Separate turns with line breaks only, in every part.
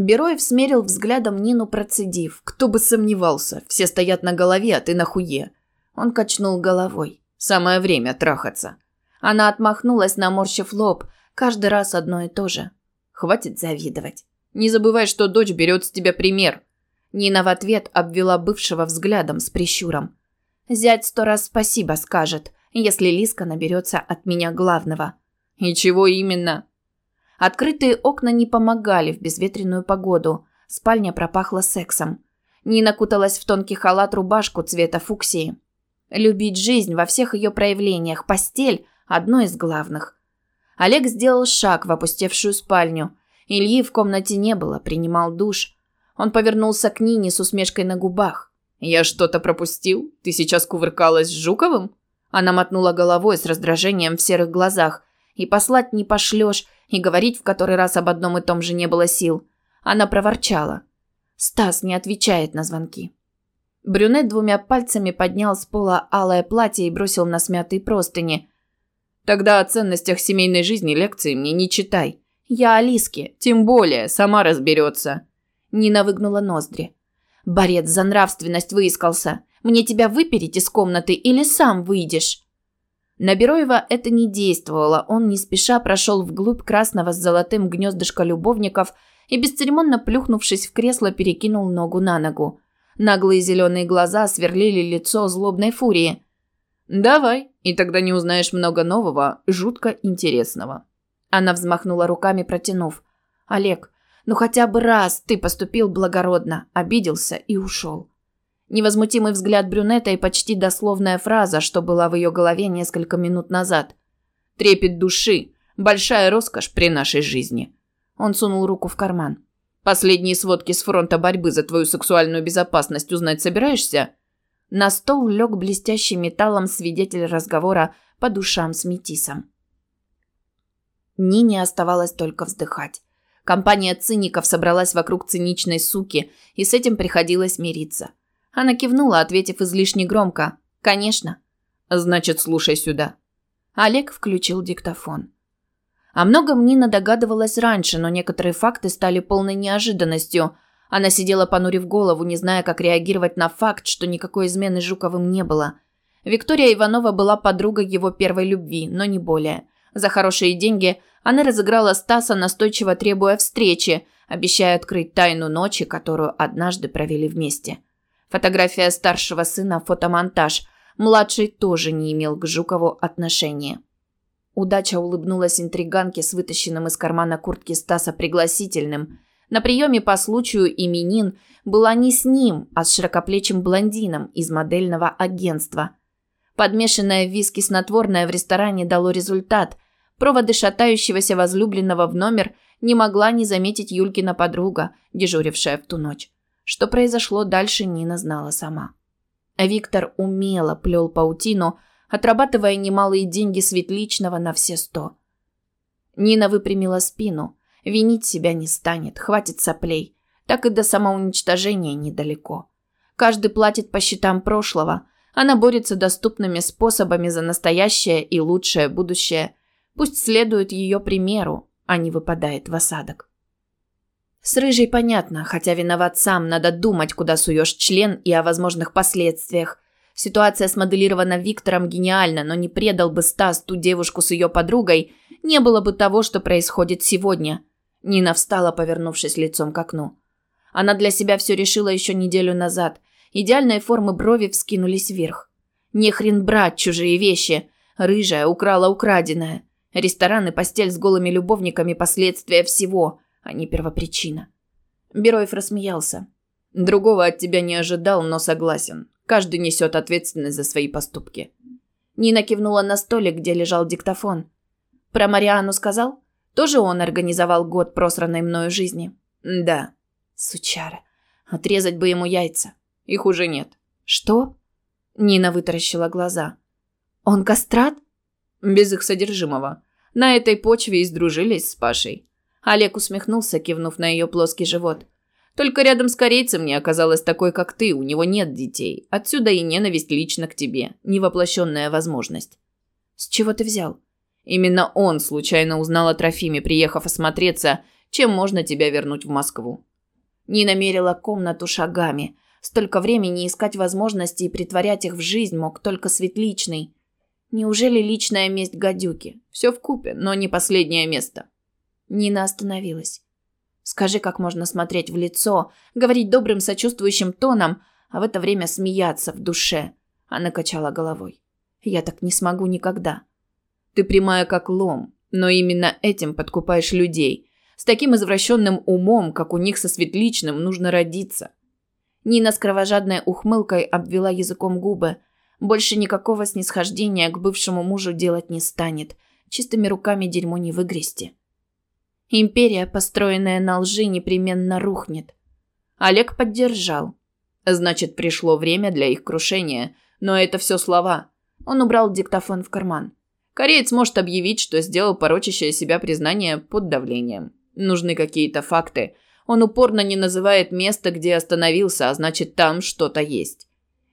Бероев смерил взглядом Нину, процедив. «Кто бы сомневался, все стоят на голове, а ты на хуе». Он качнул головой. «Самое время трахаться». Она отмахнулась, наморщив лоб. Каждый раз одно и то же. «Хватит завидовать. Не забывай, что дочь берет с тебя пример». Нина в ответ обвела бывшего взглядом с прищуром. «Зять сто раз спасибо скажет, если Лиска наберется от меня главного». «И чего именно?» Открытые окна не помогали в безветренную погоду. Спальня пропахла сексом. Нина куталась в тонкий халат-рубашку цвета фуксии. Любить жизнь во всех ее проявлениях, постель – одно из главных. Олег сделал шаг в опустевшую спальню. Ильи в комнате не было, принимал душ. Он повернулся к Нине с усмешкой на губах. «Я что-то пропустил? Ты сейчас кувыркалась с Жуковым?» Она мотнула головой с раздражением в серых глазах. «И послать не пошлешь, и говорить в который раз об одном и том же не было сил. Она проворчала. Стас не отвечает на звонки. Брюнет двумя пальцами поднял с пола алое платье и бросил на смятые простыни. «Тогда о ценностях семейной жизни лекции мне не читай. Я Алиске, тем более, сама разберется». Нина выгнула ноздри. «Борец за нравственность выискался. Мне тебя выпереть из комнаты или сам выйдешь?» На Бероева это не действовало. Он не спеша прошел вглубь красного с золотым гнездышка любовников и, бесцеремонно плюхнувшись в кресло, перекинул ногу на ногу. Наглые зеленые глаза сверлили лицо злобной фурии. «Давай, и тогда не узнаешь много нового, жутко интересного». Она взмахнула руками, протянув. «Олег, ну хотя бы раз ты поступил благородно, обиделся и ушел. Невозмутимый взгляд брюнета и почти дословная фраза, что была в ее голове несколько минут назад. «Трепет души. Большая роскошь при нашей жизни». Он сунул руку в карман. «Последние сводки с фронта борьбы за твою сексуальную безопасность узнать собираешься?» На стол лег блестящий металлом свидетель разговора по душам с Метисом. Нине оставалось только вздыхать. Компания циников собралась вокруг циничной суки, и с этим приходилось мириться. Она кивнула, ответив излишне громко. «Конечно». «Значит, слушай сюда». Олег включил диктофон. О многом Нина догадывалась раньше, но некоторые факты стали полной неожиданностью. Она сидела, понурив голову, не зная, как реагировать на факт, что никакой измены Жуковым не было. Виктория Иванова была подругой его первой любви, но не более. За хорошие деньги она разыграла Стаса, настойчиво требуя встречи, обещая открыть тайну ночи, которую однажды провели вместе. Фотография старшего сына, фотомонтаж. Младший тоже не имел к Жукову отношения. Удача улыбнулась интриганке с вытащенным из кармана куртки Стаса пригласительным. На приеме по случаю именин была не с ним, а с широкоплечим блондином из модельного агентства. Подмешанное виски снотворное в ресторане дало результат. Проводы шатающегося возлюбленного в номер не могла не заметить Юлькина подруга, дежурившая в ту ночь. Что произошло дальше, Нина знала сама. Виктор умело плел паутину, отрабатывая немалые деньги Светличного на все сто. Нина выпрямила спину. Винить себя не станет, хватит соплей. Так и до самоуничтожения недалеко. Каждый платит по счетам прошлого. Она борется доступными способами за настоящее и лучшее будущее. Пусть следует ее примеру, а не выпадает в осадок. С рыжей понятно, хотя виноват сам, надо думать, куда суешь член и о возможных последствиях. Ситуация смоделирована Виктором гениально, но не предал бы Стас ту девушку с ее подругой, не было бы того, что происходит сегодня. Нина встала, повернувшись лицом к окну. Она для себя все решила еще неделю назад. Идеальные формы брови вскинулись вверх. Не хрен брать чужие вещи. Рыжая украла украденное. Ресторан и постель с голыми любовниками – последствия всего – а не первопричина. Бероев рассмеялся. Другого от тебя не ожидал, но согласен. Каждый несет ответственность за свои поступки. Нина кивнула на столик, где лежал диктофон. Про Мариану сказал? Тоже он организовал год просранной мною жизни? Да. Сучара. Отрезать бы ему яйца. Их уже нет. Что? Нина вытаращила глаза. Он кастрат? Без их содержимого. На этой почве и сдружились с Пашей. Олег усмехнулся, кивнув на ее плоский живот. Только рядом с корейцем не оказалось такой, как ты, у него нет детей. Отсюда и ненависть лично к тебе, невоплощенная возможность. С чего ты взял? Именно он случайно узнал о Трофиме, приехав осмотреться, чем можно тебя вернуть в Москву. Нина мерила комнату шагами. Столько времени искать возможности и притворять их в жизнь мог только Светличный. Неужели личная месть гадюки? Все в купе, но не последнее место. Нина остановилась. Скажи, как можно смотреть в лицо, говорить добрым сочувствующим тоном, а в это время смеяться в душе. Она качала головой. Я так не смогу никогда. Ты прямая как лом, но именно этим подкупаешь людей. С таким извращенным умом, как у них со светличным, нужно родиться. Нина с кровожадной ухмылкой обвела языком губы. Больше никакого снисхождения к бывшему мужу делать не станет. Чистыми руками дерьмо не выгрести. Империя, построенная на лжи, непременно рухнет. Олег поддержал. Значит, пришло время для их крушения. Но это все слова. Он убрал диктофон в карман. Кореец может объявить, что сделал порочащее себя признание под давлением. Нужны какие-то факты. Он упорно не называет место, где остановился, а значит, там что-то есть.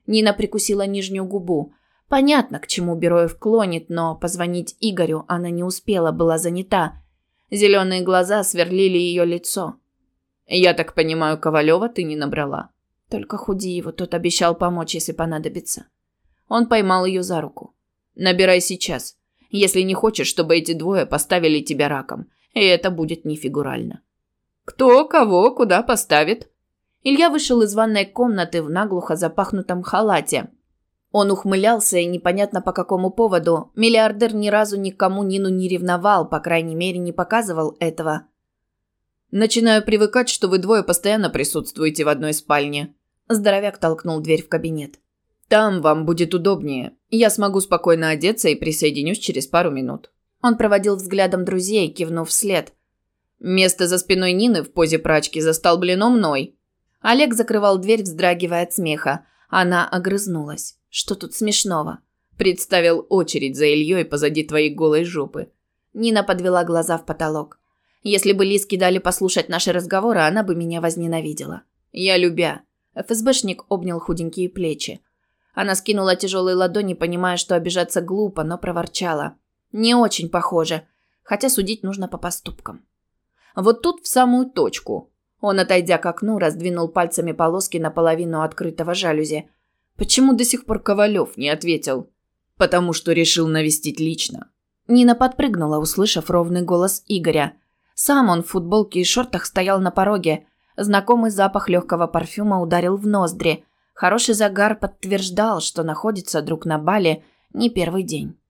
Нина прикусила нижнюю губу. Понятно, к чему Бероев клонит, но позвонить Игорю она не успела, была занята. Зеленые глаза сверлили ее лицо. «Я так понимаю, Ковалева ты не набрала?» «Только худи его, тот обещал помочь, если понадобится». Он поймал ее за руку. «Набирай сейчас, если не хочешь, чтобы эти двое поставили тебя раком. И это будет не фигурально». «Кто кого куда поставит?» Илья вышел из ванной комнаты в наглухо запахнутом халате, он ухмылялся и непонятно по какому поводу. Миллиардер ни разу никому Нину не ревновал, по крайней мере, не показывал этого. «Начинаю привыкать, что вы двое постоянно присутствуете в одной спальне». Здоровяк толкнул дверь в кабинет. «Там вам будет удобнее. Я смогу спокойно одеться и присоединюсь через пару минут». Он проводил взглядом друзей, кивнув вслед. Место за спиной Нины в позе прачки застолблено мной. Олег закрывал дверь, вздрагивая от смеха. Она огрызнулась. Что тут смешного? Представил очередь за Ильей позади твоей голой жопы. Нина подвела глаза в потолок. Если бы Лиске дали послушать наши разговоры, она бы меня возненавидела. Я любя. ФСБшник обнял худенькие плечи. Она скинула тяжелые ладони, понимая, что обижаться глупо, но проворчала. Не очень похоже, хотя судить нужно по поступкам. Вот тут в самую точку. Он, отойдя к окну, раздвинул пальцами полоски наполовину открытого жалюзи. Почему до сих пор Ковалев не ответил? Потому что решил навестить лично. Нина подпрыгнула, услышав ровный голос Игоря. Сам он в футболке и шортах стоял на пороге. Знакомый запах легкого парфюма ударил в ноздри. Хороший загар подтверждал, что находится друг на бале не первый день.